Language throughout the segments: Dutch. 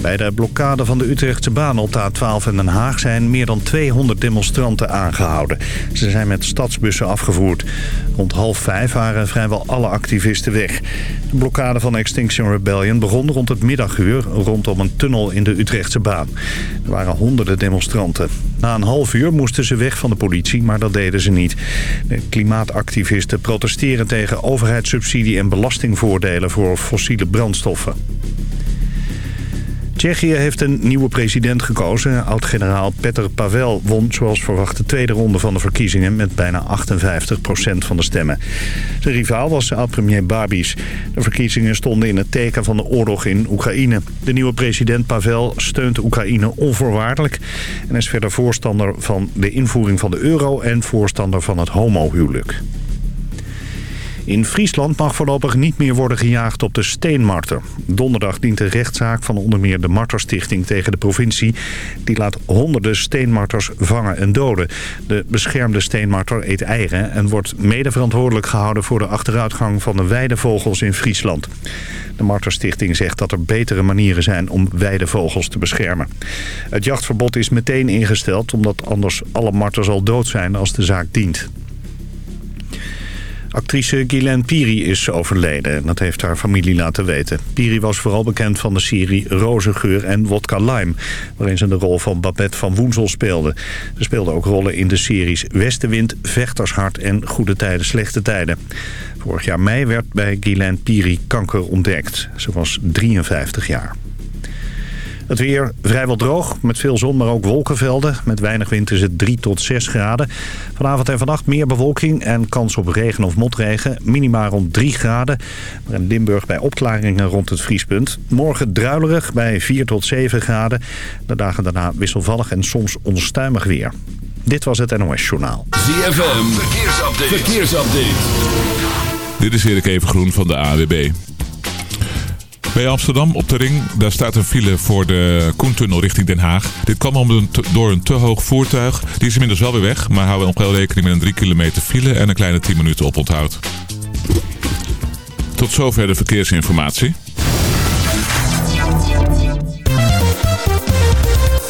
Bij de blokkade van de Utrechtse baan op de A12 in Den Haag zijn meer dan 200 demonstranten aangehouden. Ze zijn met stadsbussen afgevoerd. Rond half vijf waren vrijwel alle activisten weg. De blokkade van Extinction Rebellion begon rond het middaguur rondom een tunnel in de Utrechtse baan. Er waren honderden demonstranten. Na een half uur moesten ze weg van de politie, maar dat deden ze niet. De klimaatactivisten protesteren tegen overheidssubsidie en belastingvoordelen voor fossiele brandstoffen. Tsjechië heeft een nieuwe president gekozen. Oud-generaal Petr Pavel won zoals verwacht de tweede ronde van de verkiezingen... met bijna 58% van de stemmen. Zijn rivaal was oud-premier Babis. De verkiezingen stonden in het teken van de oorlog in Oekraïne. De nieuwe president Pavel steunt Oekraïne onvoorwaardelijk... en is verder voorstander van de invoering van de euro... en voorstander van het homohuwelijk. In Friesland mag voorlopig niet meer worden gejaagd op de steenmarter. Donderdag dient de rechtszaak van onder meer de Marterstichting tegen de provincie. Die laat honderden steenmarters vangen en doden. De beschermde steenmarter eet eieren en wordt mede verantwoordelijk gehouden voor de achteruitgang van de weidevogels in Friesland. De Marterstichting zegt dat er betere manieren zijn om weidevogels te beschermen. Het jachtverbod is meteen ingesteld omdat anders alle marters al dood zijn als de zaak dient. Actrice Guylaine Piri is overleden. Dat heeft haar familie laten weten. Piri was vooral bekend van de serie Rozengeur en Wodka Lime... waarin ze de rol van Babette van Woensel speelde. Ze speelde ook rollen in de series Westenwind, Vechtershart en Goede Tijden, Slechte Tijden. Vorig jaar mei werd bij Guylaine Piri kanker ontdekt. Ze was 53 jaar. Het weer vrijwel droog, met veel zon, maar ook wolkenvelden. Met weinig wind is het 3 tot 6 graden. Vanavond en vannacht meer bewolking en kans op regen of motregen. Minima rond 3 graden. Maar in Limburg bij opklaringen rond het vriespunt. Morgen druilerig bij 4 tot 7 graden. De dagen daarna wisselvallig en soms onstuimig weer. Dit was het NOS Journaal. ZFM, verkeersupdate. verkeersupdate. Dit is Erik Evengroen van de AWB. Bij Amsterdam op de ring, daar staat een file voor de Koentunnel richting Den Haag. Dit kwam om door een te hoog voertuig. Die is inmiddels wel weer weg, maar houden we nog wel rekening met een 3 kilometer file en een kleine 10 minuten oponthoud. Tot zover de verkeersinformatie.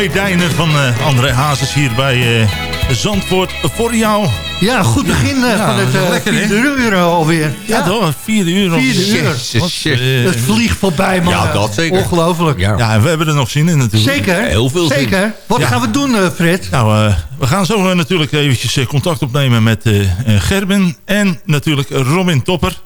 Zo'n uh, meedijner van uh, André Hazes hier bij Zandvoort voor jou. Ja, goed begin ja, van het lekker, vierde uur alweer. Ja, ja toch? Vierde uur. Vierde uur. het vliegt voorbij, man. Ja, dat zeker. Ongelooflijk. Ja. ja, we hebben er nog zin in natuurlijk. Zeker. Heel veel zin. Zeker. Wat gaan we doen, Fred? Nou, we gaan zo natuurlijk eventjes contact opnemen met Gerben en natuurlijk Robin Topper.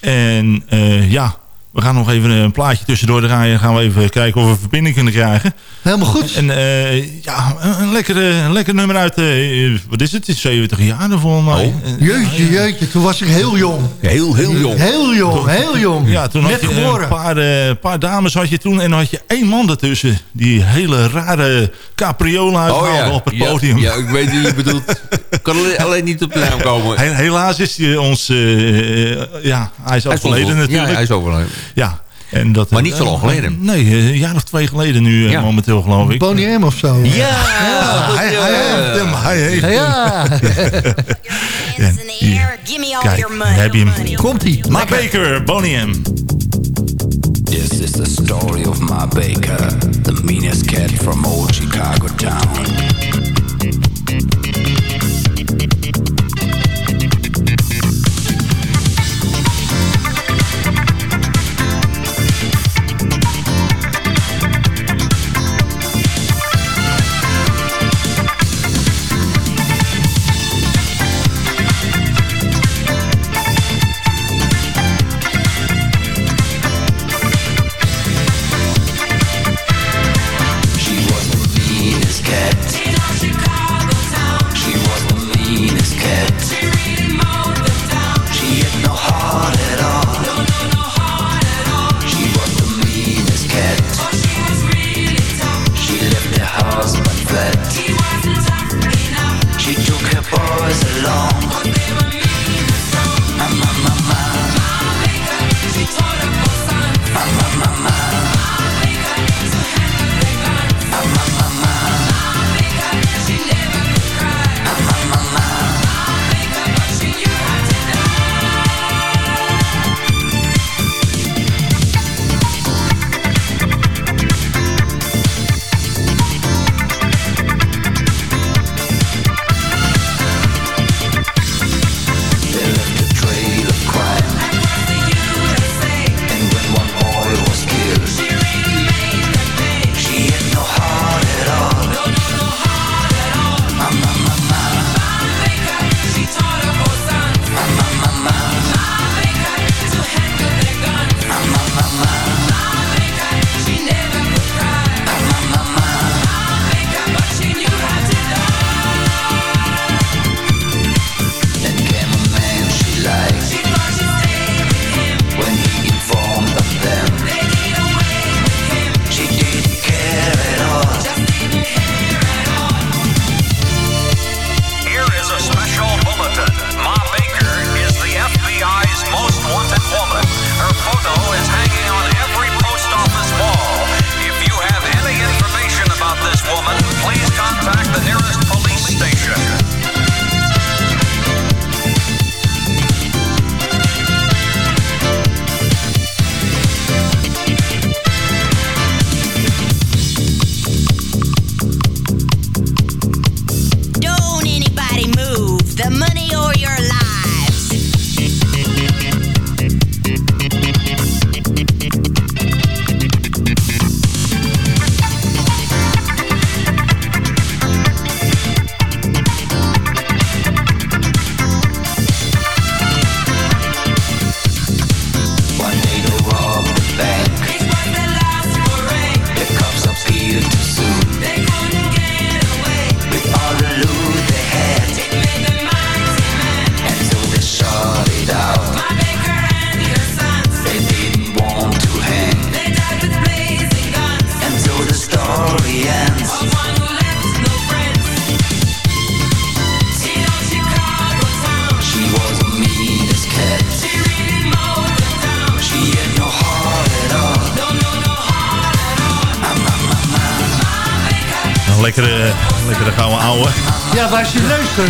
En ja, we gaan nog even een plaatje tussendoor draaien. gaan we even kijken of we verbinding kunnen krijgen. Helemaal goed. En uh, ja, een lekker, een lekker nummer uit, uh, wat is het? 70 jaar mij. Oh. Jeetje, jeetje. Toen was ik heel jong. Heel, heel jong. Heel jong, heel jong. Ja, toen Net had je geboren. een paar, uh, paar dames had je toen. En dan had je één man ertussen. Die hele rare capriola uithaalde oh, ja. op het ja, podium. Ja, ik weet wie je bedoelt. kan alleen niet op de naam komen. Helaas is hij ons... ja, hij is overleden natuurlijk. Ja, hij is overleden. Ja, en dat, maar niet zo lang geleden. Nee, een jaar of twee geleden nu ja. momenteel geloof ik. Bonnie M of zo. Ja, ja hij, hij heeft hem. Hij heeft ja. hem. ja. Kijk, heb je hem. Komt-ie. Ma Baker, Bonnie M. This is the story of Ma Baker, the meanest cat from old Chicago town.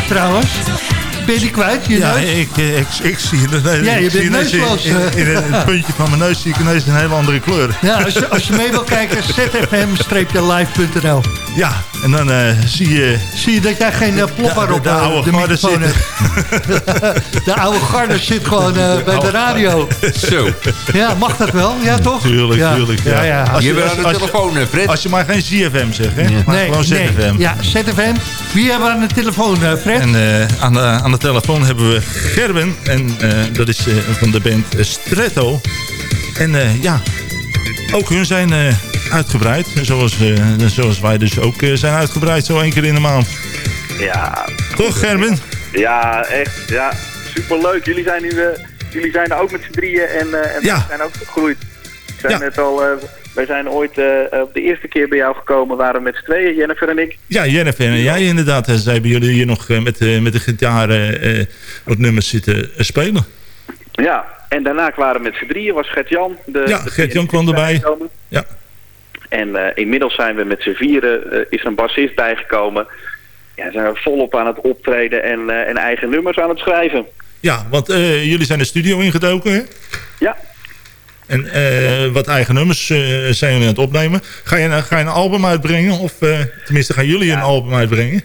Trouwens? neus, ben je die kwijt? Je Ja, neus? ik, eh, ik, ik zie het. Nee, Ja, je ik bent neusloos, In, eh. in, in het puntje van mijn neus zie ik ineens een hele andere kleur. Ja, als je, als je mee wil kijken, zfm-live.nl. Ja, en dan eh, zie je... Zie je dat jij geen uh, plopper de- op de eh, oude de garde microfoon hebt? de oude garde zit gewoon eh, bij de radio. Zo. Ja, mag dat wel? Ja, toch? Tuurlijk, ja. tuurlijk. Ja, ja. Als Je je, bent als, aan de als, telefoon, hè, Fred. als je maar geen ZFM zegt, hè? Maar Nee, gewoon nee. ZFM. Ja, ZFM. Wie hebben we aan de telefoon, eh, Fred? En eh, aan, de, aan de telefoon hebben we Gerben. En eh, dat is eh, van de band eh, Stretto. En eh, ja, ook hun zijn eh, uitgebreid. Zoals, eh, zoals wij dus ook eh, zijn uitgebreid zo één keer in de maand. Ja, Toch Gerben? ja, echt. Ja, superleuk. Jullie zijn nu eh, jullie zijn er ook met z'n drieën en, en Ja. we zijn ook gegroeid. Zei Ja. net al, wij zijn ooit op de eerste keer bij jou gekomen, waren we met z'n tweeën, Jennifer en ik. Ja, Jennifer en jij inderdaad. Zij hebben jullie hier nog met, met de gitaar eh, wat nummers zitten spelen. Ja, en daarna waren we met z'n drieën, was Gert-Jan. Ja, Gert-Jan kwam erbij. Ja. En eh, inmiddels zijn we met z'n vieren, eh, is er een bassist bijgekomen. Ja, zijn we volop aan het optreden en, eh, en eigen nummers aan het schrijven. Ja, want jullie zijn de studio ingedoken, hè? Ja, En wat eigen nummers zijn jullie aan het opnemen. Ga je, ga je een album uitbrengen? Of tenminste, gaan jullie een album uitbrengen?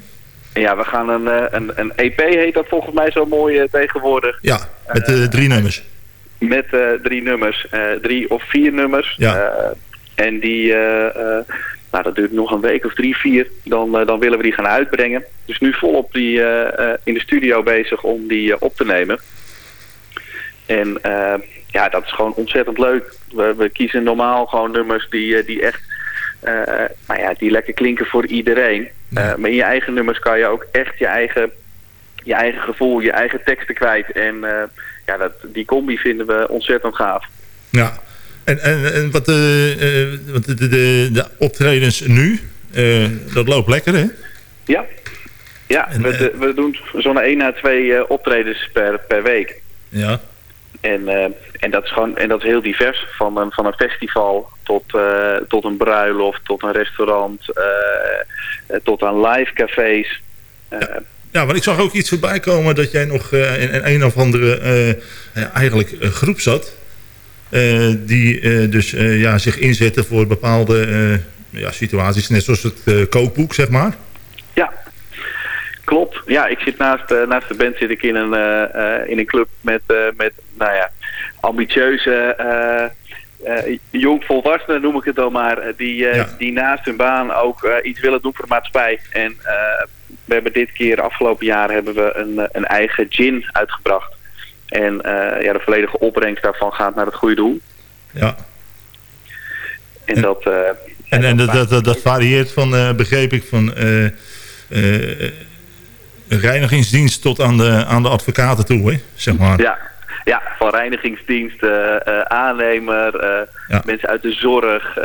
ja we gaan een, een, een EP, heet dat volgens mij zo mooi tegenwoordig. Ja, met drie nummers. Met drie nummers, drie of vier nummers. Ja. En die, eh, eh, nou dat duurt nog een week of drie, vier. Dan, eh, dan willen we die gaan uitbrengen. Dus nu volop die, in de studio bezig om die op te nemen. En ja, dat is gewoon ontzettend leuk. We, we kiezen normaal gewoon nummers die, die echt, eh, nou ja, die lekker klinken voor iedereen. Maar in je eigen nummers kan je ook echt je eigen, je eigen gevoel, je eigen teksten kwijt. En ja, dat, die combi vinden we ontzettend gaaf. Ja. En, en, en wat de, eh, wat de, de, de, de optredens nu, eh, dat loopt lekker, hè? Ja, ja En, we, eh, doen zo'n 1 à 2 eh, optredens per, per week. Ja. En, eh, en, dat is gewoon, en dat is heel divers. Van een, van een festival tot, eh, tot een bruiloft, tot een restaurant, eh, eh, tot aan live cafés. Eh, Ja, want ik zag ook iets voorbij komen dat jij nog eh, in, in een of andere eh, ja, eigenlijk groep zat. Eh, die eh, dus eh, ja, zich inzetten voor bepaalde ja, situaties. Net zoals het kookboek, zeg maar. Ja, klopt. Ja, ik zit naast, naast de band zit ik in een, in een club met, met nou ja, ambitieuze eh eh, jongvolwassenen, noem ik het dan maar, die, Ja. die naast hun baan ook iets willen doen voor de maatschappij. En we hebben dit keer, afgelopen jaar, hebben we een, een eigen gin uitgebracht. En eh, ja, de volledige opbrengst daarvan gaat naar het goede doel. Ja. En, En- dat... eh, En, en dat, dat, dat, dat varieert van, eh, begreep ik, van een reinigingsdienst tot aan de, aan de advocaten toe, hè? zeg maar. Ja, ja van reinigingsdienst, aannemer, Ja. mensen uit de zorg,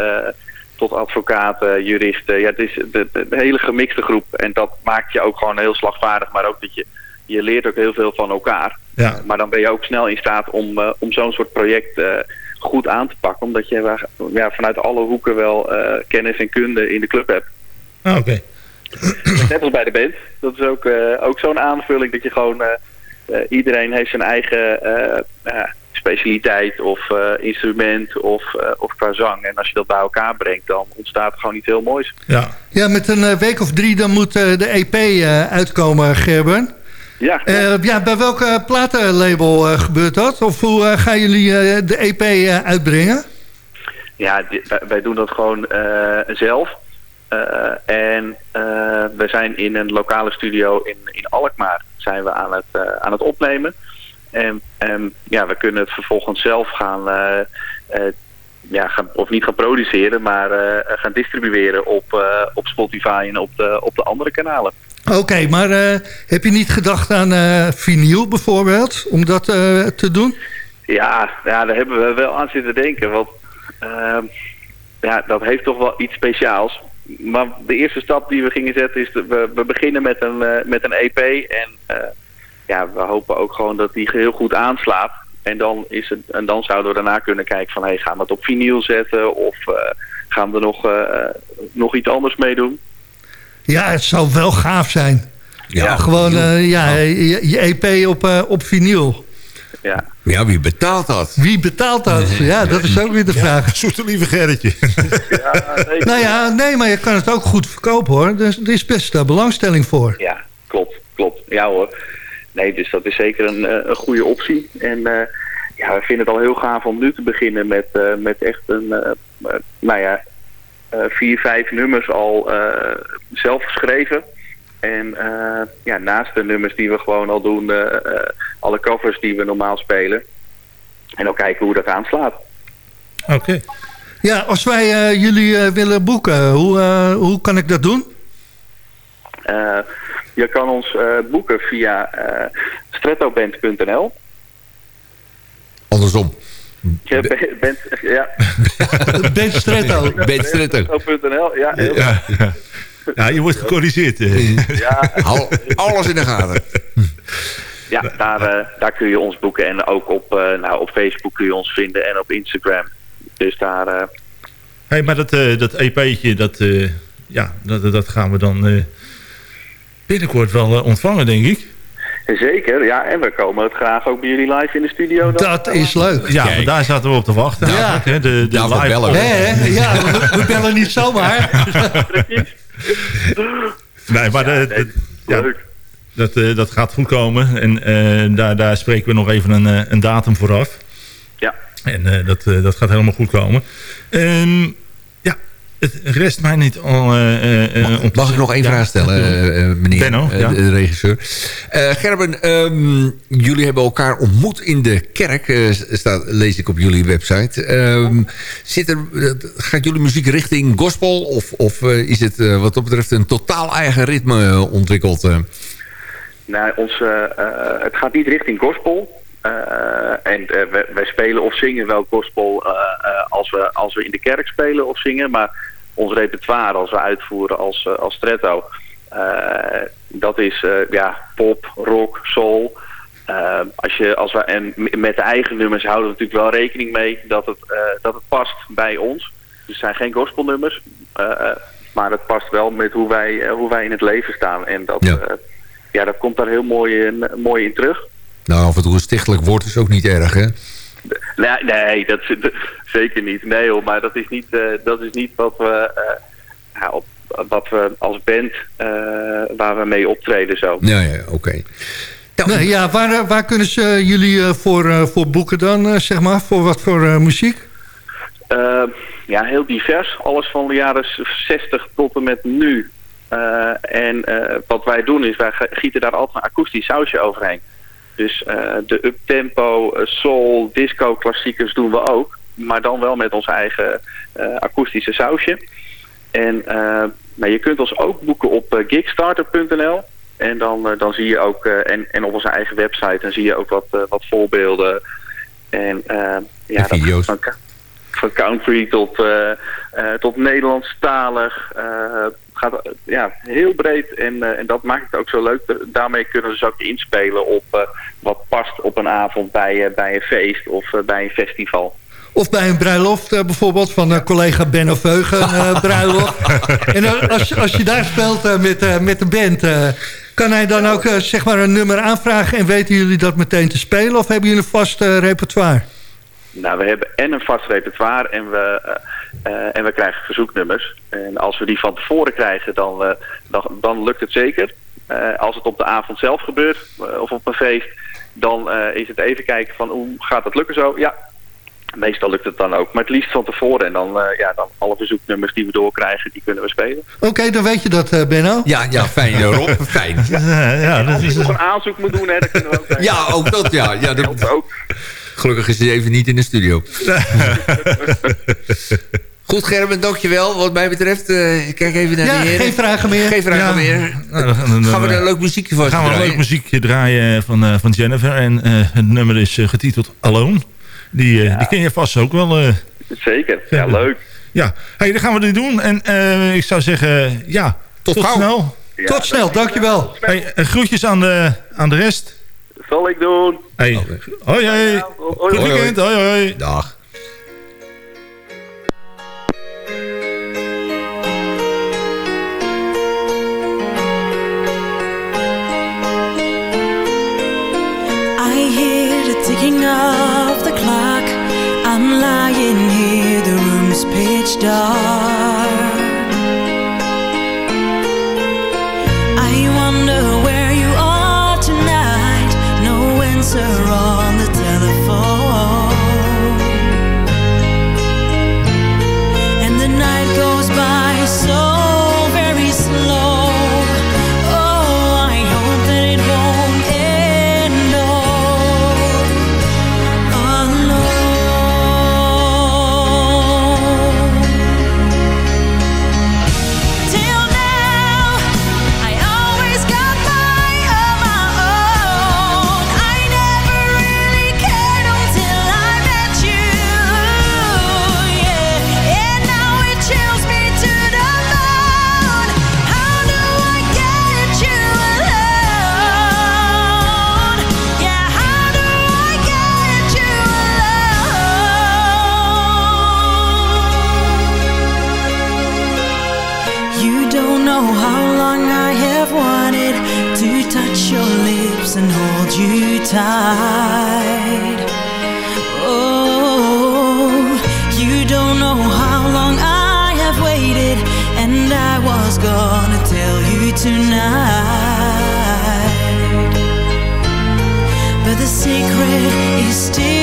tot advocaten, juristen. Ja, het is de hele gemixte groep. En dat maakt je ook gewoon heel slagvaardig, maar ook dat je, je leert ook heel veel van elkaar. Ja. Maar dan ben je ook snel in staat om, eh, om zo'n soort project eh, goed aan te pakken. Omdat je ja, vanuit alle hoeken wel eh, kennis en kunde in de club hebt. Ah, Oké. Net als bij de band. Dat is ook, eh, ook zo'n aanvulling dat je gewoon... eh, eh, iedereen heeft zijn eigen specialiteit of eh, instrument of, eh, of qua zang. En als je dat bij elkaar brengt, dan ontstaat er gewoon iets heel moois. Ja. Ja, met een week of drie dan moet de EP eh, uitkomen, Gerben. Ja, Eh, ja, bij welke platenlabel eh, gebeurt dat? Of hoe eh, gaan jullie de EP uitbrengen? ja wij, doen dat gewoon zelf. En we zijn in een lokale studio in, in Alkmaar zijn we aan het, aan het opnemen. En, en ja, we kunnen het vervolgens zelf gaan, ja, gaan of niet gaan produceren, maar gaan distribueren op, op Spotify en op de, op de andere kanalen. Oké, maar eh, heb je niet gedacht aan eh vinyl bijvoorbeeld, om dat eh, te doen? Ja, ja, daar hebben we wel aan zitten denken. Want ehm, ja, dat heeft toch wel iets speciaals. Maar de eerste stap die we gingen zetten is... we, we beginnen met een, met een EP. En ja, we hopen ook gewoon dat die heel goed aanslaat. En dan, is het, en dan zouden we daarna kunnen kijken van... Hey, gaan we het op vinyl zetten? Of gaan we er nog, nog iets anders mee doen? Ja, het zou wel gaaf zijn. Ja, gewoon eh, ja, je, je EP op, eh, op vinyl. Ja. Ja, wie betaalt dat? Wie betaalt dat? Ja, dat is ook weer de vraag. Zoete lieve Gerritje. Ja, nee, Nou ja, nee, maar je kan het ook goed verkopen hoor. Dus er is best uh, belangstelling voor. Ja, klopt, klopt. Ja hoor. Nee, dus dat is zeker een, eh, een goede optie. En eh, ja, we vinden het al heel gaaf om nu te beginnen met, eh, met echt een, eh, eh, nou ja, eh, vier, vijf nummers al eh, zelf geschreven. En eh, ja, naast de nummers die we gewoon al doen, eh, eh, alle covers die we normaal spelen. En dan kijken hoe dat aanslaat. Oké. Ja, als wij eh, jullie eh, willen boeken, hoe, eh, hoe kan ik dat doen? Eh, je kan ons eh, boeken via eh strettoband.nl. Andersom. Je bent, bent, ja. Ben Stretto. Ben ja. heel Ja, ja. ja, je wordt gecorrigeerd. Ja, Hou alles in de gaten. ja daar, eh, daar kun je ons boeken. En ook op, eh, nou, op Facebook kun je ons vinden en op Instagram. Dus daar... eh, Hey, maar dat, eh, dat EP'tje, dat, eh, ja, dat, dat gaan we dan eh, binnenkort wel ontvangen, denk ik. Zeker, ja. En we komen het graag ook bij jullie live in de studio. dan. Dat is leuk. Ja, Kijk. daar zaten we op te wachten. Ja. hè. De, de Daarvoor live bellen we. Hè, hè? Ja, we, we bellen niet zomaar. Nee, maar Ja, de- nee, ja, dat, eh, dat gaat goed komen. En eh, daar, daar spreken we nog even een, eh, een datum vooraf. Ja. En eh, dat, eh, dat gaat helemaal goed komen. Ehm, ja, het rest mij niet al... eh, eh, om te Mag ik nog één ja, vraag stellen, eh, eh, meneer Benno, eh, ja. de, de regisseur? Eh, Gerben, ehm, jullie hebben elkaar ontmoet in de kerk, eh, staat, lees ik op jullie website. Ehm, zit er, eh, gaat jullie muziek richting gospel of, of eh, is het eh, wat dat betreft een totaal eigen ritme eh, ontwikkeld? eh? Nou, ons, eh, eh, het gaat niet richting gospel. Eh, en eh, wij, wij spelen of zingen wel gospel eh, eh, als, we, als we in de kerk spelen of zingen. Maar ons repertoire als we uitvoeren als, eh, als tretto... eh, dat is eh, ja, pop, rock, soul. Als je, als we, en met de eigen nummers houden we natuurlijk wel rekening mee dat het, dat het past bij ons. Dus het zijn geen gospelnummers. maar het past wel met hoe wij, hoe wij in het leven staan. En dat, Ja. ja, dat komt daar heel mooi in, mooi in terug. Nou, af en toe een stichtelijk woord is ook niet erg, hè? Nee, nee dat, dat- zeker niet. Nee hoor, maar dat is niet, eh, dat is niet wat we, eh, ja, op, wat we als band eh, waar we mee optreden zo. Ja, ja, oké. Nou, Nee, ja, waar, waar kunnen ze jullie eh, voor, eh, voor boeken dan, eh, zeg maar? Voor wat voor eh, muziek? Eh, ja, heel divers. Alles van de jaren 60 tot en met nu. Eh, en eh, wat wij doen is, wij gieten daar altijd een akoestisch sausje overheen. Dus eh, de uptempo, eh, soul, disco klassiekers doen we ook. Maar dan wel met ons eigen eh, akoestische sausje. En nou, je kunt ons ook boeken op gigstarter.nl. En dan, dan zie je ook, en, en op onze eigen website, dan zie je ook wat, wat voorbeelden. En ja, video's. Dat, van, van country tot, tot Nederlandstalig. Gaat ja, heel breed en, eh, en dat maakt het ook zo leuk. Da- Daarmee kunnen we dus ook inspelen op eh, wat past op een avond bij, eh, bij een feest of bij een festival. Of bij een bruiloft bijvoorbeeld van eh, collega Benno Veugen eh, bruiloft. en als, als je daar speelt met, met de band... eh, kan hij dan ook zeg maar een nummer aanvragen... en weten jullie dat meteen te spelen? Of hebben jullie een vast repertoire? Nou, we hebben en een vast repertoire en we, eh, en we krijgen verzoeknummers. En als we die van tevoren krijgen, dan, eh, dan, dan lukt het zeker. Eh, als het op de avond zelf gebeurt, of op een feest, dan eh, is het even kijken van hoe gaat het lukken zo? Ja, meestal lukt het dan ook. Maar het liefst van tevoren en dan, eh, ja, dan alle verzoeknummers die we doorkrijgen, die kunnen we spelen. Oké, dan weet je dat, eh, Benno. Ja, ja, fijn, Rob. Fijn. Ja, ja, dat Als is, je nog een aanzoek moet doen, hè, dat kunnen we ook. Ja, ook dat, ja. ja dat, ook. Gelukkig is hij even niet in de studio. Goed, Gerben, dankjewel. Wat mij betreft, eh, ik kijk even naar Ja, de heren. geen vragen meer. Geen vragen Ja. meer. Nou, dan- dan- Gaan we een leuk muziekje van gaan we een draaien? leuk muziekje draaien van, eh, van Jennifer. En eh, het nummer is getiteld Alone. Die, die ken je vast ook wel. eh. Zeker, ja, leuk. ja, hey, dan gaan we dit doen. En eh, ik zou zeggen, ja, tot, gauw. snel. Ja, Tot snel, dankjewel. Hey, groetjes aan de, aan de rest zal ik doen. Hey. Hoi, hoi. Goed weekend. Hoi, hoi. Dag. ticking of the clock I'm lying here, the room's pitch dark Oh, you don't know how long I have waited, and I was gonna tell you tonight. But the secret is still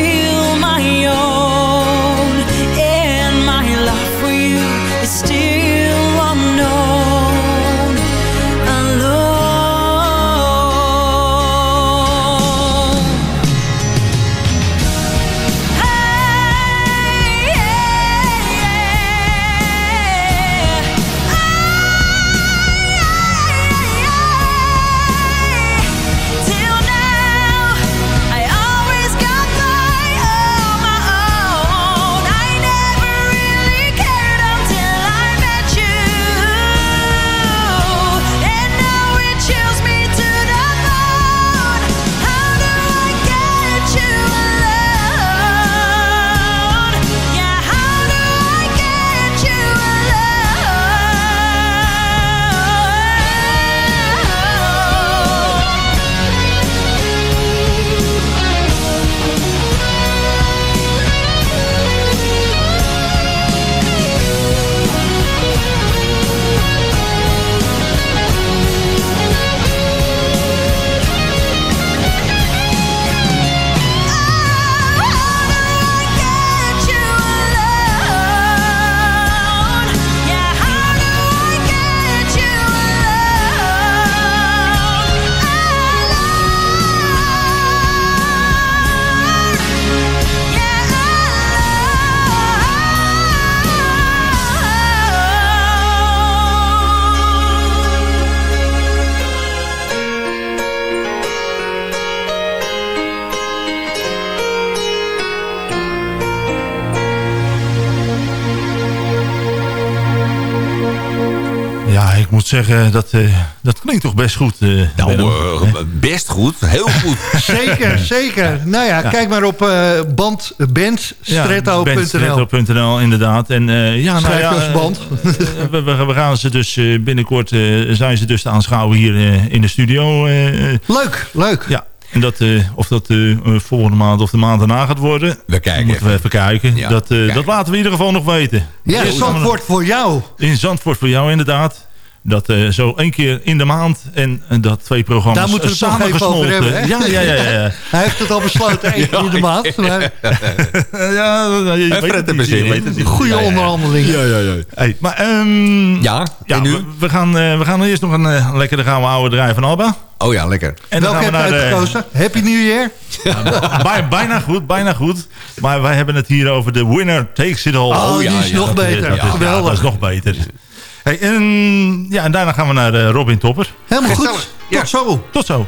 zeggen, dat, eh, dat klinkt toch best goed. eh, Nou, eh, best goed. Heel goed. Zeker, zeker. Nou ja, kijk maar op eh band, bandstretto.nl. bandstretto.nl, inderdaad. En, ja, nou ja, band. we, gaan ze dus binnenkort zijn ze dus te aanschouwen hier in de studio. Leuk, leuk. ja. En dat, of dat eh, volgende maand of de maand daarna gaat worden, We kijken moeten we even. kijken. Ja, dat, dat laten we in ieder geval nog weten. Ja, we Zandvoort voor jou. In Zandvoort voor jou inderdaad. Dat eh, zo één keer in de maand. En eh, dat twee programma's Daar moeten we het eh, nog even over samengesmolten. hebben, hè? Ja, ja, ja. ja. Hij heeft het al besloten, één keer in de maand. Maar ja, ja je weet Fred het niet, zin je in. weet het niet. goede Ja, ja, ja. onderhandelingen. Ja, ja, ja. Hey, maar ehm, Ja, we, we gaan, eh, we gaan eerst nog een uh, lekkere gouden oude draai van Alba. Oh ja, lekker. En dan Welke gaan heb we je naar de, uitgekozen? Happy New Year? bij, bijna goed, bijna goed. Maar wij hebben het hier over de winner takes it all. Oh, die is nog beter. Geweldig. dat is nog beter. Hey, en, ja, en daarna gaan we naar eh, Robin Topper. Helemaal Gezellig. goed. Ja. Tot zo. Tot zo.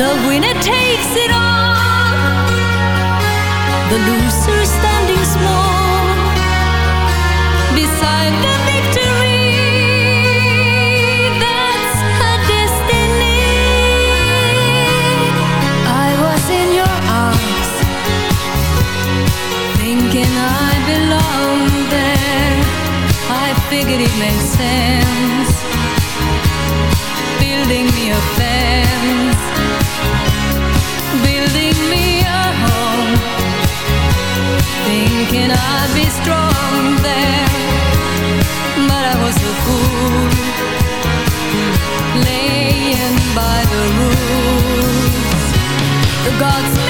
The winner takes it all, the loser standing small beside the victory. That's her destiny. I was in your arms, thinking I belonged there. I figured it made sense, thinking I'd be strong there but I was a fool laying by the rules. The gods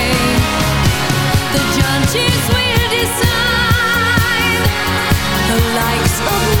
Likes of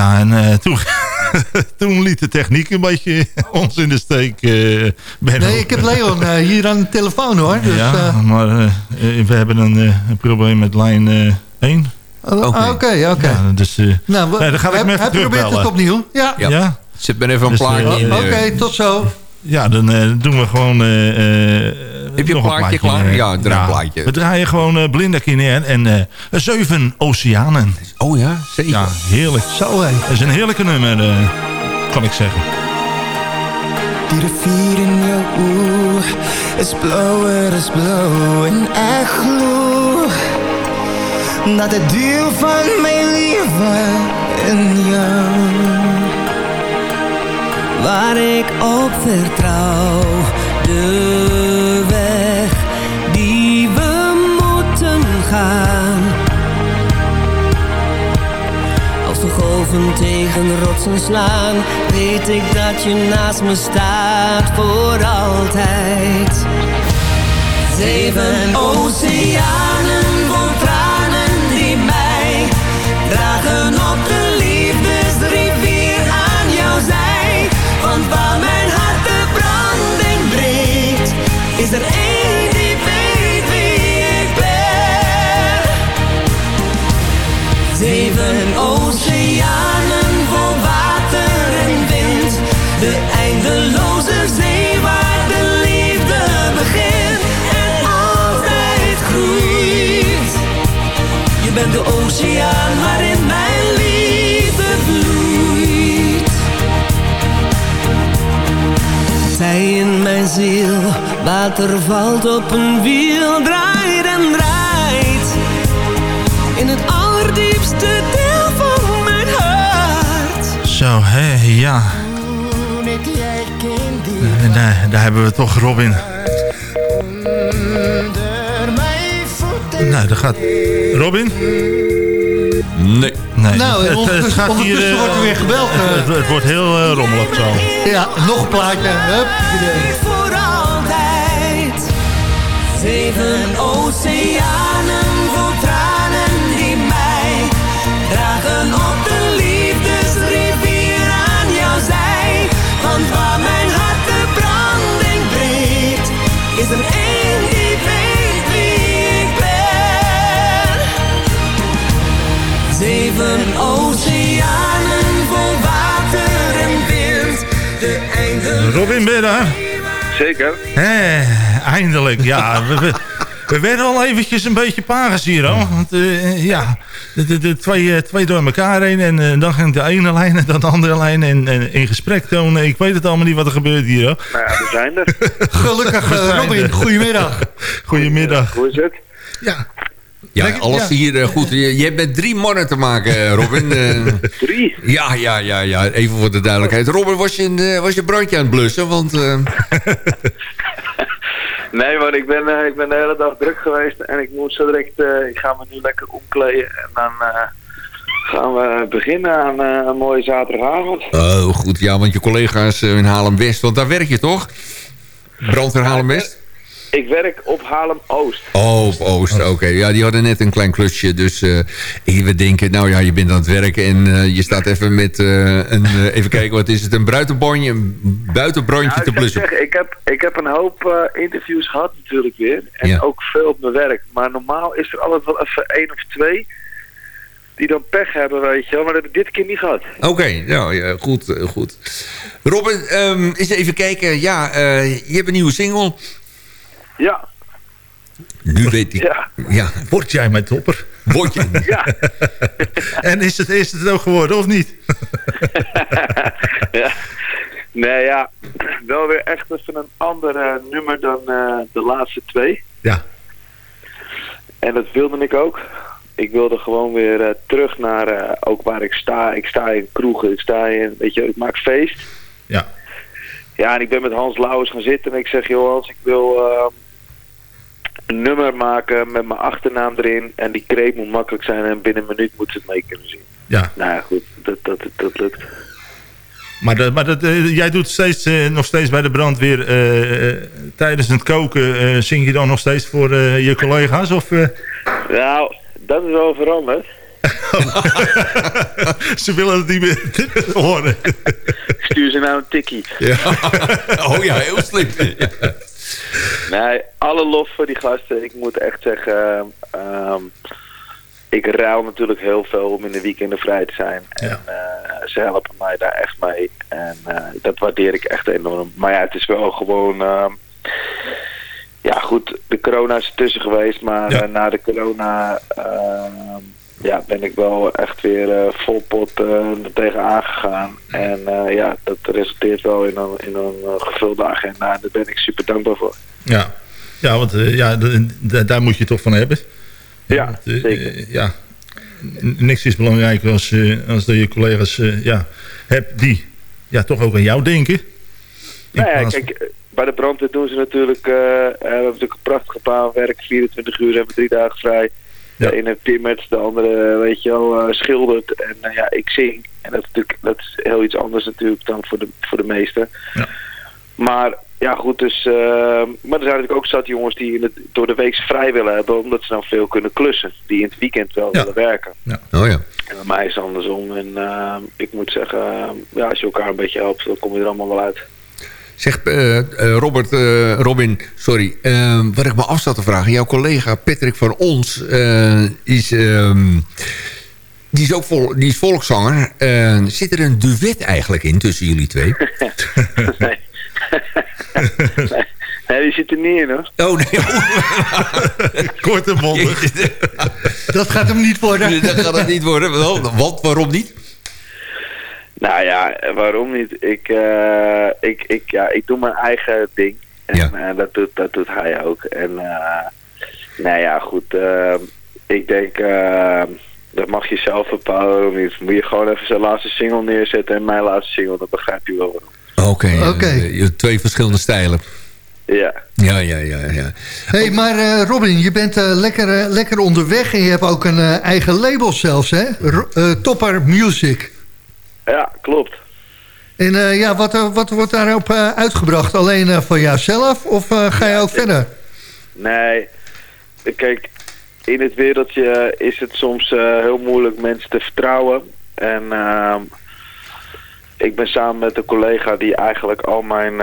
Ja, en eh, toen, toen liet de techniek een beetje ons in de steek. eh. Nee, ik heb Leon eh, hier aan de telefoon hoor. Dus, ja, eh, maar we hebben een, eh, een probleem met lijn eh 1. oh, Oké, oké. Ja, dus, eh, Nou, we- nee, dan ga ik even hij probeert het opnieuw. Ja. Ja. Ja? Zet maar even een Dus, plaatje in. Oké, tot zo. Ja, dan eh, doen we gewoon... eh, eh, Heb je een plaatje klaar? Ja, draai een plaatje. We draaien gewoon Blinda Kinair en eh, Zeven Oceanen. Oh ja, zeker. Ja, heerlijk. Zo hé. Dat is een heerlijke nummer, eh, kan ik zeggen. Die rivier in jou oer is blauwer is blauw en ek glo dat het deel van mijn leven in jou waar ik op vertrouw De weg die we moeten gaan. Als de golven tegen rotsen slaan, weet ik dat je naast me staat voor altijd. Zeven oceanen is er één die weet wie ik ben. Zeven oceanen vol water en wind, de eindeloze zee waar de liefde begint en altijd groeit. Je bent de oceaan waarin mijn liefde vloeit. Zij in mijn ziel, water valt op een wiel, draait en draait. In het allerdiepste deel van mijn hart. Zo, hé, ja. En daar, daar hebben we toch Robin. Nou, daar gaat... Robin? Nee. Nee. Nou, en ondertussen- ondertussen wordt er weer gebeld, Het, eh. het- het wordt heel eh, rommelig zo. Ja, nog een plaatje. Hup. Zeven oceanen vol tranen die mij dragen op de liefdesrivier aan jouw zij. Want waar mijn hart de branding breekt, is er één die weet wie ik ben. Zeven oceanen vol water en wind, de einde. Robin, daar? Zeker. Hé, eindelijk. Ja, we, we, we werden al eventjes een beetje pagers hier, hoor. Want eh, ja, de, de, de twee, eh, twee door elkaar heen. En eh, dan ging de ene lijn en dan de andere lijn. En, en in gesprek tonen. Ik weet het allemaal niet wat er gebeurt hier, hoor. Nou ja, we zijn er. Gelukkig, We eh, zijn Robin. er. Goedemiddag. Goedemiddag. Hoe is het? Ja. Ja, Lekker- alles ja. hier eh, goed. Je, je hebt met drie mannen te maken, eh, Robin. Eh, Drie. ja, ja, ja, ja. Even voor de duidelijkheid. Robin, was je, een, eh, was je brandje aan het blussen? Want eh, Nee, maar ik ben, eh, ik ben de hele dag druk geweest en ik moet zo direct, eh, ik ga me nu lekker omkleden en dan eh, gaan we beginnen aan een mooie zaterdagavond. Oh, goed. Ja, want je collega's in Haarlem-West, want daar werk je toch? Brandweer Haarlem-West? Ik werk op Haarlem-Oost. Oh, op Oost, oké. Ja, die hadden net een klein klusje. Dus eh we denken, nou ja, je bent aan het werken... en eh, je staat even met eh, een... eh, even kijken, wat is het? Een buitenbandje, een buitenbrandje Nou, te blussen. zeggen, ik, heb, ik heb een hoop eh, interviews gehad natuurlijk weer. En Ja. ook veel op mijn werk. Maar normaal is er altijd wel even één of twee die dan pech hebben, weet je wel. Maar dat heb ik dit keer niet gehad. Oké, nou ja, goed, goed. Robin, ehm, eens even kijken. Ja, eh, je hebt een nieuwe single. Ja, Nu weet ik... ja, Ja, Word jij mijn topper? word je... ja. En is het, is het ook geworden, of niet? ja. Nee, ja. Wel weer echt even een ander eh, nummer dan eh, de laatste twee. Ja. En dat wilde ik ook. Ik wilde gewoon weer eh, terug naar eh, ook waar ik sta. Ik sta in kroegen, ik sta in, weet je, ik maak feest. Ja. Ja, en ik ben met Hans Lauwers gaan zitten en ik zeg, joh Hans, ik wil ehm, een nummer maken met mijn achternaam erin. En die kreet moet makkelijk zijn en binnen een minuut moeten ze het mee kunnen zien. Ja. Nou ja, goed, dat, dat, dat lukt. Maar, dat, maar dat, eh, jij doet steeds, eh, nog steeds bij de brandweer... eh, eh, tijdens het koken eh, zing je dan nog steeds voor eh, je collega's? Of, eh, Nou, dat is wel veranderd. ze willen het niet meer horen. Stuur ze nou een tikkie. Ja. Oh ja, heel slim. Ja. Nee, alle lof voor die gasten. Ik moet echt zeggen, ehm, ik ruil natuurlijk heel veel om in de weekenden vrij te zijn. En eh, ze helpen mij daar echt mee. En eh, dat waardeer ik echt enorm. Maar ja, het is wel gewoon... ehm, ja goed, de corona is ertussen geweest. Maar Ja. eh, na de corona ehm, ja, ben ik wel echt weer eh, vol pot eh, er tegenaan gegaan. En eh, ja, dat resulteert wel in een, in een gevulde agenda. En daar ben ik super dankbaar voor. Ja, ja want ja, daar moet je toch van hebben. Ja, Want, zeker. ja, niks is belangrijker als, als dat je collega's ja, hebt die ja, toch ook aan jou denken. Nou ja, plaats kijk, bij de brandweer doen ze natuurlijk, we hebben natuurlijk een prachtige baan, werk 24 uur, hebben drie dagen vrij. De ene timmert, de andere, weet je wel, eh, schildert. En eh, ja, ik zing. En dat is natuurlijk dat is heel iets anders natuurlijk dan voor de, voor de meesten. Maar ja, goed, dus... eh, maar er zijn natuurlijk ook zat jongens die in het, door de week vrij willen hebben... omdat ze dan veel kunnen klussen. Die in het weekend wel willen werken. Oh ja. En bij mij is het andersom. En eh, ik moet zeggen, ja, als je elkaar een beetje helpt... dan kom je er allemaal wel uit. Zeg, eh, eh, Robert, eh, Robin, sorry. eh, wat ik me af zat te vragen. Jouw collega Patrick van Ons eh, is, ehm, die is ook vol, die is volkszanger. Eh, zit er een duet eigenlijk in tussen jullie twee? nee. nee, die zit er niet in hoor. Oh nee. Kort en bondig. Dat gaat hem niet worden. Dat gaat het niet worden. Wel, Want waarom niet? Nou ja, waarom niet? Ik, eh, ik, ik, ja, ik doe mijn eigen ding. En eh, dat, doet, dat doet hij ook. En eh nou ja, goed. eh, ik denk, dat mag je zelf bepalen waarom niet. Moet je gewoon even zijn laatste single neerzetten en mijn laatste single. Dan begrijp je wel waarom. Oké, Oké. je hebt twee verschillende stijlen. Ja. Ja, ja, ja. ja. hey, maar eh, Robin, je bent eh, lekker, lekker onderweg en je hebt ook een eh, eigen label zelfs, hè? Eh, Topper Music. Ja, klopt. En eh, ja, wat, eh, wat wordt daarop eh, uitgebracht? Alleen van jouzelf of ga je ook verder? Nee, kijk, in het wereldje is het soms heel moeilijk mensen te vertrouwen. En ehm, ik ben samen met een collega die eigenlijk al mijn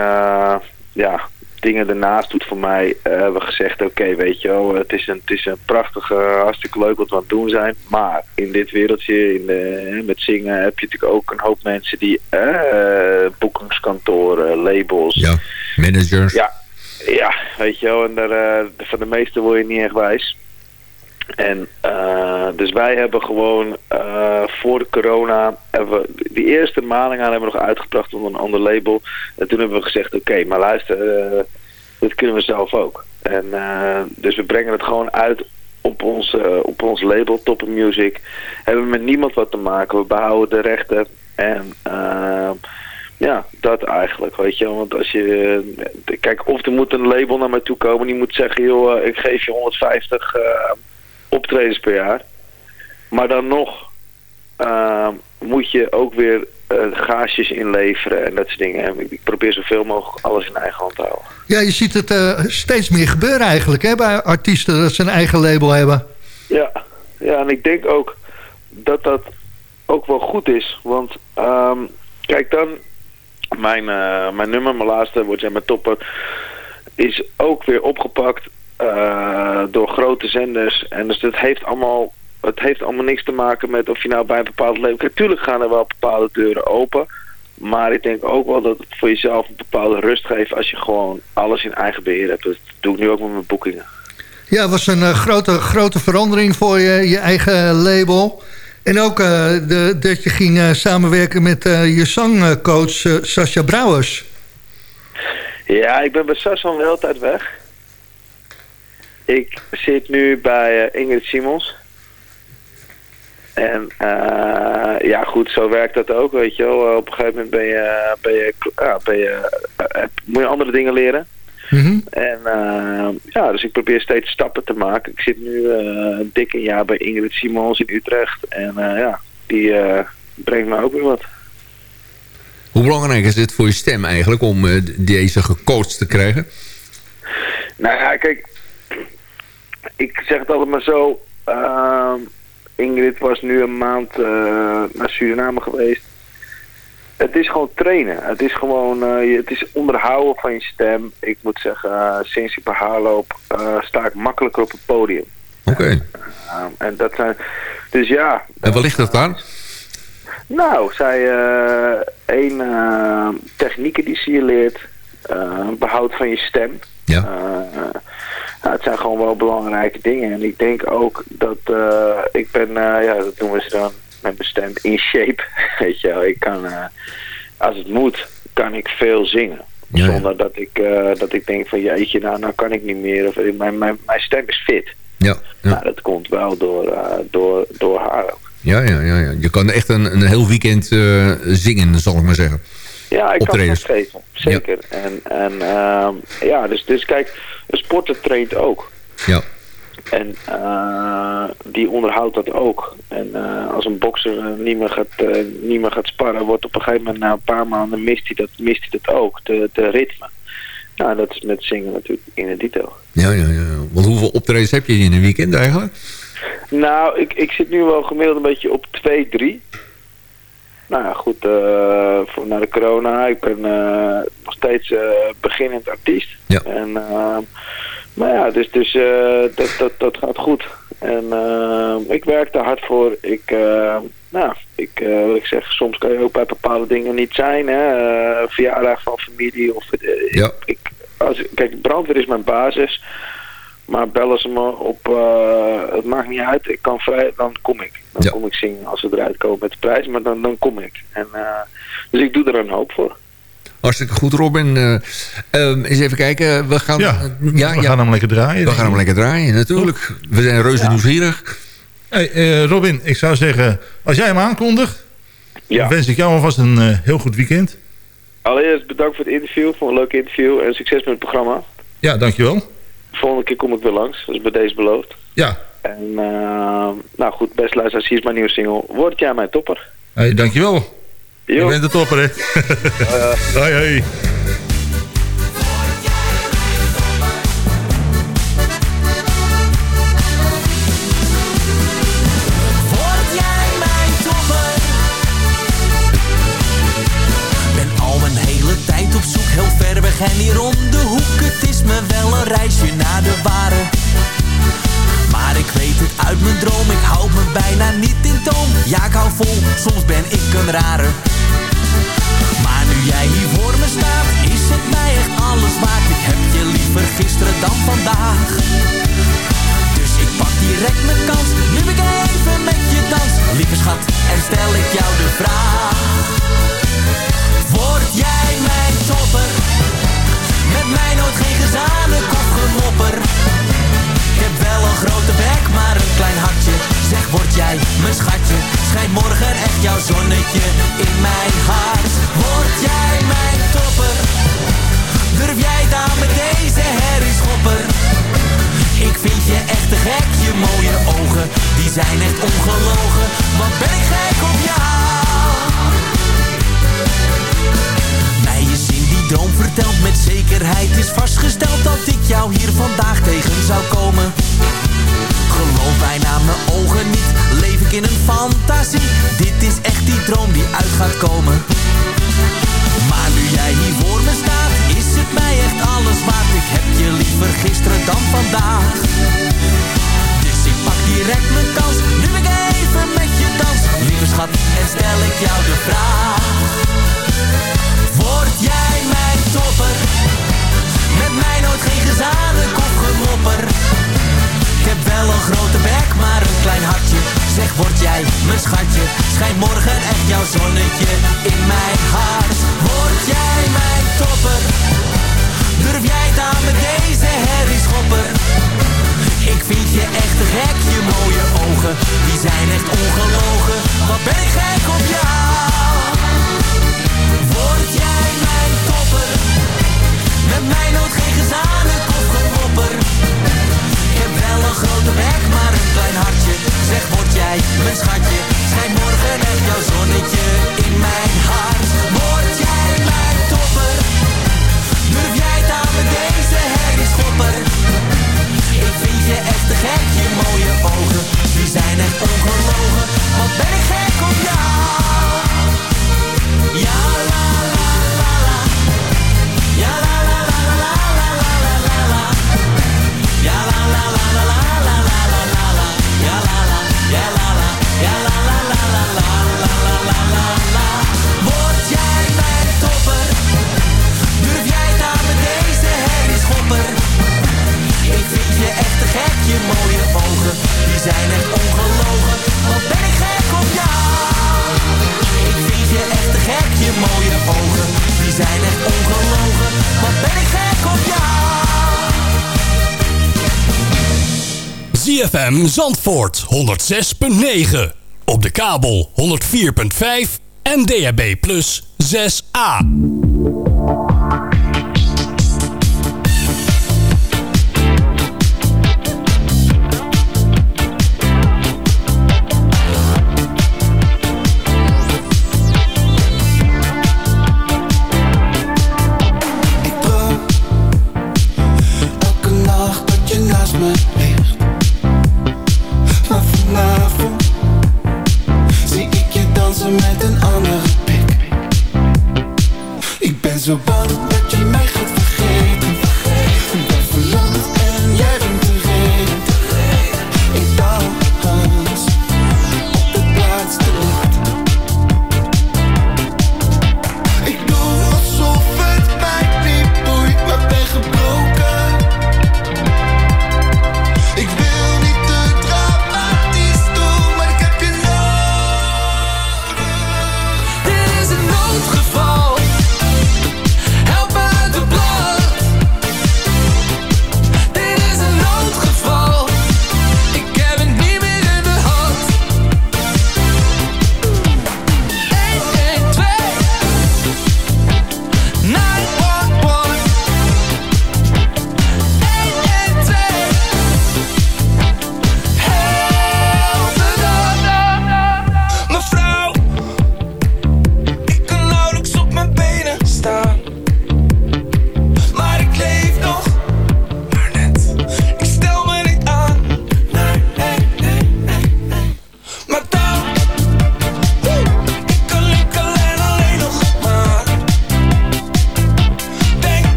ja, dingen ernaast doet voor mij. eh, hebben we gezegd, oké, weet je wel, het is, een, het is een prachtige, hartstikke leuk wat we aan het doen zijn. Maar in dit wereldje, in de, met zingen, heb je natuurlijk ook een hoop mensen die eh, boekingskantoren, labels... Ja, managers. Ja, ja, weet je wel. En daar, eh, van de meeste word je niet echt wijs. En eh, dus wij hebben gewoon eh, voor de corona, hebben we, die eerste maling aan hebben we nog uitgebracht onder een ander label. En toen hebben we gezegd, oké, maar luister, eh, dit kunnen we zelf ook. En dus we brengen het gewoon uit op ons, op ons label, Top Music. Hebben we met niemand wat te maken. We behouden de rechten. En ja, dat eigenlijk, weet je. Want als je... Kijk, of er moet een label naar mij toe komen... die moet zeggen, joh, ik geef je 150 eh, optredens per jaar. Maar dan nog eh, moet je ook weer eh gaasjes inleveren en dat soort dingen. En ik probeer zoveel mogelijk alles in eigen hand te houden. Ja, je ziet het eh, steeds meer gebeuren eigenlijk, hè? Bij artiesten dat ze een eigen label hebben. Ja, ja, en ik denk ook dat dat ook wel goed is. Want ehm, kijk dan, mijn, eh, mijn nummer, mijn laatste, wordt jij mijn topper, is ook weer opgepakt eh, door grote zenders. En dus het heeft allemaal, het heeft allemaal niks te maken met of je nou bij een bepaald label... Natuurlijk gaan er wel bepaalde deuren open. Maar ik denk ook wel dat het voor jezelf een bepaalde rust geeft als je gewoon alles in eigen beheer hebt. Dat doe ik nu ook met mijn boekingen. Ja, het was een eh, grote, grote verandering voor je, je eigen label. En ook eh, de, dat je ging samenwerken met je zangcoach Sascha Brouwers. Ja, ik ben bij Sasson de hele tijd weg. Ik zit nu bij eh, Ingrid Simons. En eh, ja, goed, zo werkt dat ook, weet je wel. Op een gegeven moment ben je, ben je, ja, ben je, eh, moet je andere dingen leren. En eh, ja, dus ik probeer steeds stappen te maken. Ik zit nu dik een jaar bij Ingrid Simons in Utrecht. En eh, ja, die brengt me ook weer wat. Hoe belangrijk is het voor je stem eigenlijk om deze gecoacht te krijgen? Nou ja, kijk, ik zeg het altijd maar zo. ehm, Ingrid was nu een maand eh, naar Suriname geweest. Het is gewoon trainen. Het is gewoon eh, het is onderhouden van je stem. Ik moet zeggen, eh, sinds ik bij haar loop, sta ik makkelijker op het podium. Oké. Ehm, en dat zijn, dus ja, En wat ligt dat aan? nou, zij één technieken die ze je leert, eh, behoud van je stem. Ja. Eh, eh, nou, het zijn gewoon wel belangrijke dingen. En ik denk ook dat eh, ik ben, ja, dat noemen ze dan met mijn stem in shape. Weet je wel, ik kan, als het moet, kan ik veel zingen. Ja, ja. Zonder dat ik, dat ik denk van jeetje, nou, nou kan ik niet meer. Of, mijn, mijn, mijn stem is fit. Ja, ja. Nou, dat komt wel door, door, door haar ook. Ja, ja, ja, ja. Je kan echt een, een heel weekend zingen, zal ik maar zeggen. Ja, ik optredens. kan het geven. Zeker. En, en ehm, ja, dus, dus kijk, een sporter traint ook. Ja. En eh, die onderhoudt dat ook. En eh, als een bokser eh, niet, meer gaat, niet meer gaat sparren, wordt op een gegeven moment na een paar maanden mist hij dat, mist hij dat ook, de, de ritme. Nou, dat is met zingen natuurlijk in het detail. Ja, ja, ja. Want hoeveel optredens heb je in een weekend eigenlijk? Nou, ik, ik zit nu wel gemiddeld een beetje op 2, 3. Nou ja, goed, eh, voor, na de corona, ik ben eh, nog steeds eh, beginnend artiest. Ja. En, maar ja, dus, dus eh, dat, dat, dat gaat goed. En eh, ik werk daar hard voor. Ik, eh, nou, ik, eh, wat ik zeg, soms kan je ook bij bepaalde dingen niet zijn. Hè? Verjaardag van familie. Of, Ja. ik, als, kijk, brandweer is mijn basis. Maar bellen ze me op, eh, het maakt niet uit, ik kan vrij, dan kom ik. Dan Ja. kom ik zingen als ze eruit komen met de prijs, maar dan, dan kom ik. En, eh, dus ik doe er een hoop voor. Hartstikke goed, Robin. Eh, ehm, eens even kijken. We gaan, Ja, ja, we ja. gaan hem lekker draaien. We gaan hem lekker draaien, natuurlijk. We zijn reuze nieuwsgierig. Hey, eh, Robin, ik zou zeggen, als jij hem aankondigt... Ja. dan wens ik jou alvast een heel goed weekend. Allereerst bedankt voor het interview, voor een leuk interview en succes met het programma. Ja, dankjewel. Volgende keer kom ik weer langs, dat is bij deze beloofd. Ja, En eh, nou goed, best luisteraars, hier is mijn nieuwe single. Word jij mijn topper? hey, dankjewel. Je Jo. bent de topper, hè? hoi, hoi. en hier om de hoek. Het is me wel een reisje naar de ware. Maar ik weet het uit mijn droom, ik houd me ZFM Zandvoort 106.9. Op de kabel 104.5 en DHB Plus 6A.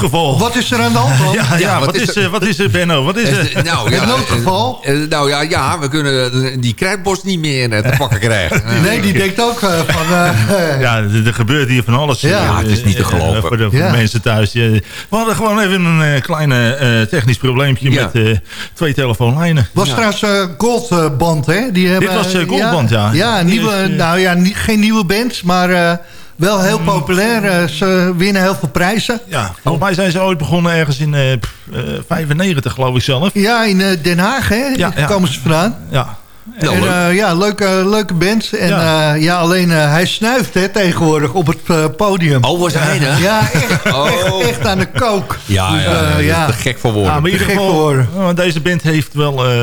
Noodgeval. Wat is er aan de hand dan? Ja, ja, wat, is, er, wat is er, Benno? Wat is er? Nou, ja, noodgeval? eh, eh, nou ja, ja, we kunnen die kruidbos niet meer eh, te pakken krijgen. Nee, die denkt ook van... eh, Ja, er gebeurt hier van alles. Ja, het is niet te geloven. voor de, voor de Ja. mensen thuis. We hadden gewoon even een eh, kleine eh, technisch probleempje Ja. met eh, twee telefoonlijnen. was trouwens eh, Goldband, hè? Die hebben, was, eh, Goldband, ja. Ja, nieuwe, is, nou ja, geen nieuwe band, maar eh, wel heel populair. Eh, ze winnen heel veel prijzen. Ja, volgens mij zijn ze ooit begonnen ergens in eh, pff, eh, 95 geloof ik zelf. Ja, in eh, Den Haag, hè? Ja, Daar ja. komen ze vandaan. Ja. Ja, en leuk. eh, ja, leuke, leuke band. En Ja. ja, ja alleen eh, hij snuift hè, tegenwoordig op het eh, podium. Oh, was hij, hè? Ja, echt, Oh. echt, echt aan de kook. Ja, Dus, ja, eh, ja. te gek voor woorden. Ja, maar in ieder gek geval, voor woorden. eh, deze band heeft wel eh,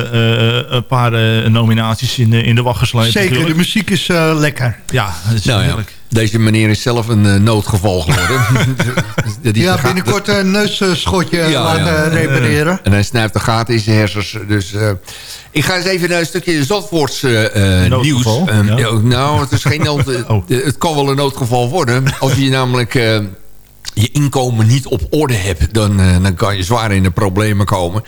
eh, een paar eh, nominaties in, eh, in de wacht gesleept. Zeker, de muziek is eh, lekker. Ja, dat is Nou heerlijk. Deze meneer is zelf een eh, noodgeval geworden. Die Ja, binnenkort een neusschotje Ja, laten ja. repareren. En hij snijpt de gaten in zijn hersens. Dus eh, ik ga eens even naar een stukje Zandvoorts eh, eh, nieuws. Ehm, ja. ja, nou, het, is geen nood, Oh. het kan wel een noodgeval worden. Als je namelijk... eh, je inkomen niet op orde hebt... dan, eh, dan kan je zwaar in de problemen komen.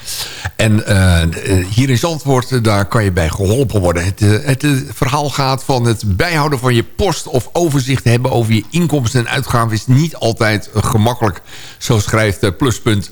En eh, eh, hier in Zandvoort, daar kan je bij geholpen worden. Het, eh, het eh, verhaal gaat van het bijhouden van je post... of overzicht hebben over je inkomsten en uitgaven... is niet altijd eh, gemakkelijk, zo schrijft eh, Pluspunt.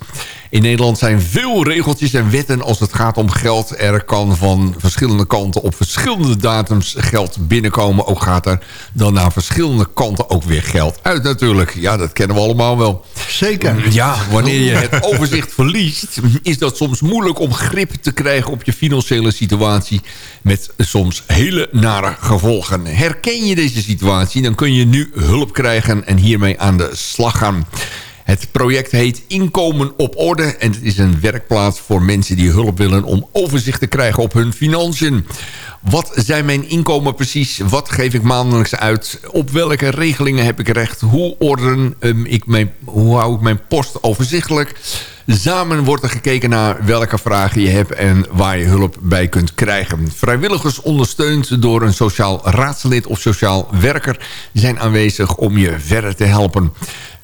In Nederland zijn veel regeltjes en wetten als het gaat om geld. Er kan van verschillende kanten op verschillende datums geld binnenkomen. Ook gaat er dan naar verschillende kanten ook weer geld uit natuurlijk. Ja, dat kennen we allemaal wel. Zeker. Ja, wanneer je het overzicht verliest... is dat soms moeilijk om grip te krijgen op je financiële situatie... met soms hele nare gevolgen. Herken je deze situatie, dan kun je nu hulp krijgen... en hiermee aan de slag gaan. Het project heet Inkomen op Orde... en het is een werkplaats voor mensen die hulp willen... om overzicht te krijgen op hun financiën. Wat zijn mijn inkomen precies? Wat geef ik maandelijks uit? Op welke regelingen heb ik recht? Hoe, orden, um, ik mijn, hoe hou ik mijn post overzichtelijk? Samen wordt er gekeken naar welke vragen je hebt... en waar je hulp bij kunt krijgen. Vrijwilligers ondersteund door een sociaal raadslid of sociaal werker... zijn aanwezig om je verder te helpen.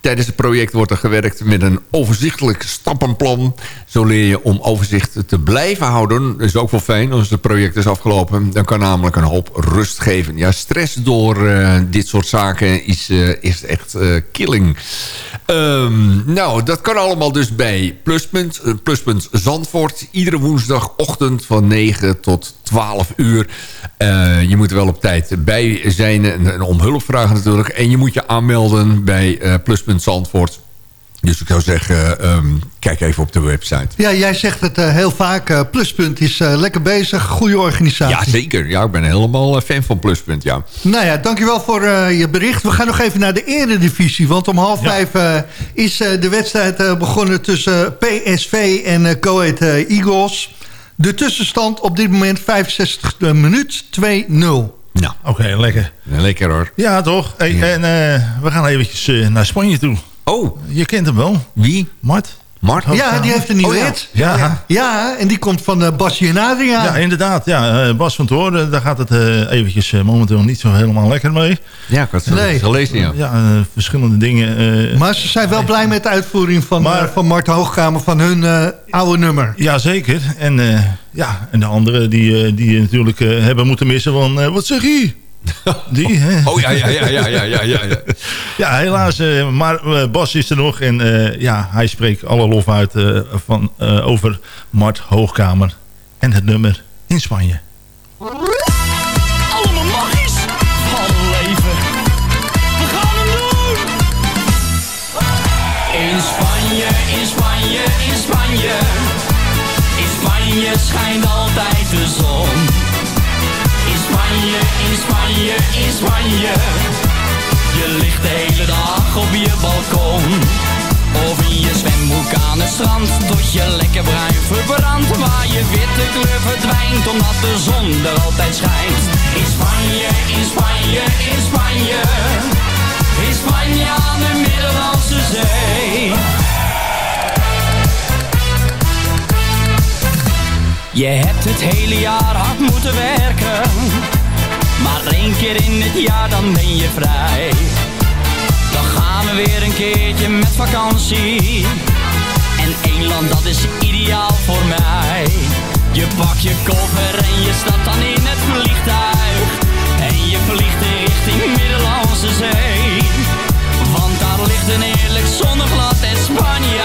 Tijdens het project wordt er gewerkt met een overzichtelijk stappenplan. Zo leer je om overzicht te blijven houden. Dat is ook wel fijn als het project is afgelopen. Dan kan namelijk een hoop rust geven. Ja, stress door uh, dit soort zaken is, uh, is echt uh, killing. Um, nou, dat kan allemaal dus bij Pluspunt. Pluspunt Zandvoort. Iedere woensdagochtend van 9 tot 12 uur. je moet er wel op tijd bij zijn. En, en om hulp vragen natuurlijk. En je moet je aanmelden bij Pluspunt Zandvoort. Dus ik zou zeggen, um, kijk even op de website. Ja, jij zegt het uh, heel vaak. Uh, Pluspunt is uh, lekker bezig, goede organisatie. Ja, zeker. Ja, ik ben helemaal fan van Pluspunt, ja. Nou ja, dankjewel voor je bericht. We gaan nog even naar de eredivisie. Want om half ja. vijf is de wedstrijd begonnen tussen PSV en Coët Eagles. De tussenstand op dit moment 65 minuut 2-0. Nou, oké, okay, lekker. Lekker hoor. Ja, toch? Hey, ja. En we gaan eventjes naar Spanje toe. Oh. Je kent hem wel. Wie? Mart. Mart? Ja, die heeft een nieuwe oh, ja. hit. Ja. ja. Ja, en die komt van uh, Basje en Adriaan. Ja, inderdaad. Ja, uh, Bas van Toren, daar gaat het uh, eventjes momenteel niet zo helemaal lekker mee. Ja, ik had het nee. gelezen, ja. Ja, verschillende dingen. maar ze zijn wel blij met de uitvoering van, maar, van Mart Hoogkamer van hun oude nummer. Ja, zeker. En, ja, en de anderen die, die natuurlijk hebben moeten missen van, wat zeg je? Die, hè? Oh ja, ja, ja, ja, ja, ja, ja. ja helaas. Uh, maar uh, Bas is er nog. En uh, ja, hij spreekt alle lof uit van, over Mart Hoogkamer. En het nummer in Spanje. Allemaal magisch. Van leven. We gaan hem doen. In Spanje, in Spanje, in Spanje. In Spanje schijnt altijd de zon. Spanje. Je ligt de hele dag op je balkon. Of in je zwembroek aan het strand. Tot je lekker bruin verbrandt. Waar je witte kleur verdwijnt. Omdat de zon er altijd schijnt. In Spanje, in Spanje, in Spanje. In Spanje aan de Middellandse Zee. Je hebt het hele jaar hard moeten werken Maar één keer in het jaar dan ben je vrij. Dan gaan we weer een keertje met vakantie. En één land dat is ideaal voor mij. Je pak je koffer en je stapt dan in het vliegtuig. En je vliegt in richting Middellandse Zee. Want daar ligt een eerlijk zonneglad en Spanje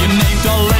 Je neemt alleen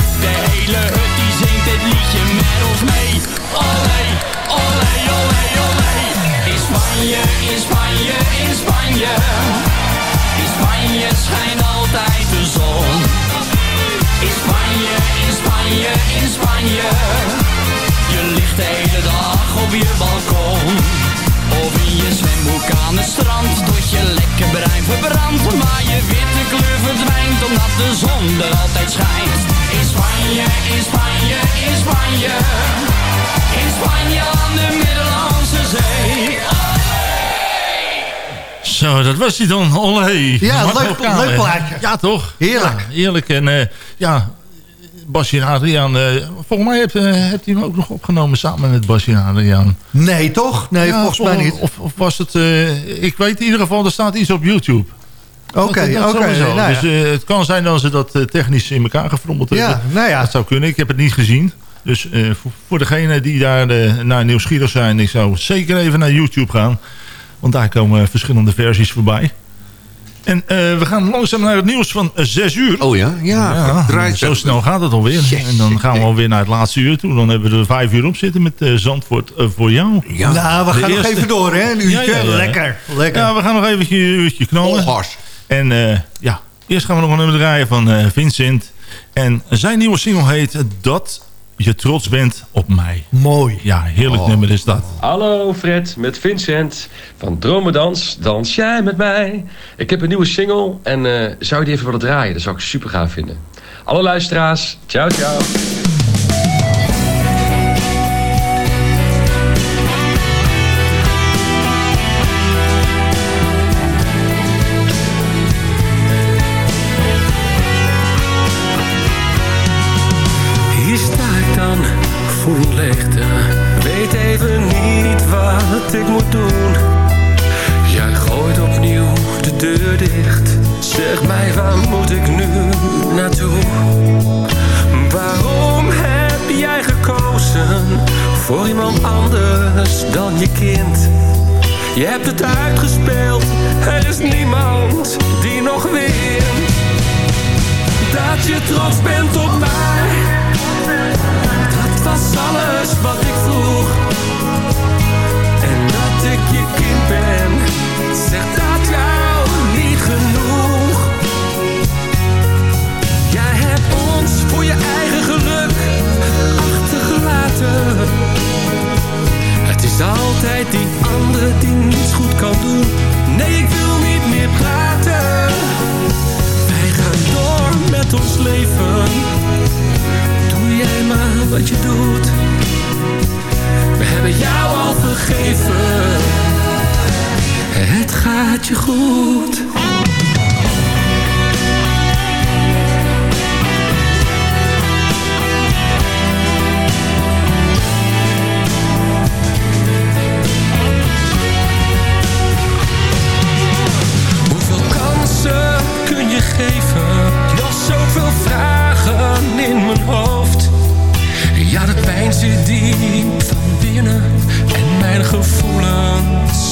De hele hut die zingt dit liedje met ons mee. Olé, olé, olé, olé. In Spanje, in Spanje, in Spanje. In Spanje schijnt altijd de zon. In Spanje, in Spanje, in Spanje. Je ligt de hele dag op je balkon. Of in je zwembroek aan het strand Tot je lekker brein verbrandt Maar je witte kleur verdwijnt Omdat de zon er altijd schijnt In Spanje, in Spanje, in Spanje In Spanje aan de Middellandse Zee Zo, dat was hij dan. Olé. Ja, leuk- leuk plaatje. Ja, toch? Heerlijk. Ja, heerlijk. En eh, ja, Basje en Adriaan. eh, volgens mij heeft, eh, heeft hij hem ook nog opgenomen samen met Basje en Adriaan. Nee, toch? Nee, Ja, volgens mij niet. Of, of was het... eh, ik weet in ieder geval, er staat iets op YouTube. Oké, oké, nou ja. Dus het kan zijn dat ze dat technisch in elkaar gefrommeld Ja, hebben. nou ja. Dat zou kunnen. Ik heb het niet gezien. Dus voor, voor degenen die daar naar nieuwsgierig zijn... ik zou zeker even naar YouTube gaan. Want daar komen verschillende versies voorbij. En eh, we gaan langzaam naar het nieuws van 6 uur. Oh ja? Ja, draait zo het. snel gaat het alweer. En dan gaan we alweer naar het laatste uur toe. Dan hebben we er vijf uur op zitten met eh, Zandvoort eh, voor jou. Ja. Nou, we De gaan nog even door, hè? Een uurtje. Lekker, lekker. Ja, we gaan nog even een uurtje knallen. Volgas. En eh, ja, eerst gaan we nog een nummer draaien van eh, Vincent. En zijn nieuwe single heet Dat je trots bent op mij. Mooi. Ja, heerlijk Oh. nummer is dat. Hallo Fred, met Vincent van Dromedans. Dans jij met mij? Ik heb een nieuwe single en eh, zou je die even willen draaien? Dat zou ik super gaaf vinden. Alle luisteraars, ciao ciao. Weet even niet wat ik moet doen. Jij gooit opnieuw de deur dicht. Zeg mij, waar moet ik nu naartoe? Waarom heb jij gekozen voor iemand anders dan je kind? Je hebt het uitgespeeld, er is niemand die nog wint. Dat je trots bent op mij was alles wat ik vroeg. En dat ik je kind ben, zegt dat jou niet genoeg. Jij hebt ons voor je eigen geluk achtergelaten. Het is altijd die andere die niets goed kan doen. Nee, ik wil niet meer praten. Wij gaan door met ons leven. Jij maar wat je doet. We hebben jou al vergeven. Het gaat je goed.